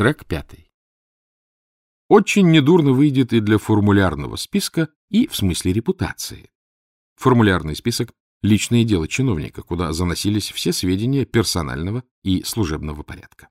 Трек пятый. Очень недурно выйдет и для формулярного списка, и в смысле репутации. Формулярный список — личное дело чиновника, куда заносились все сведения персонального и служебного порядка.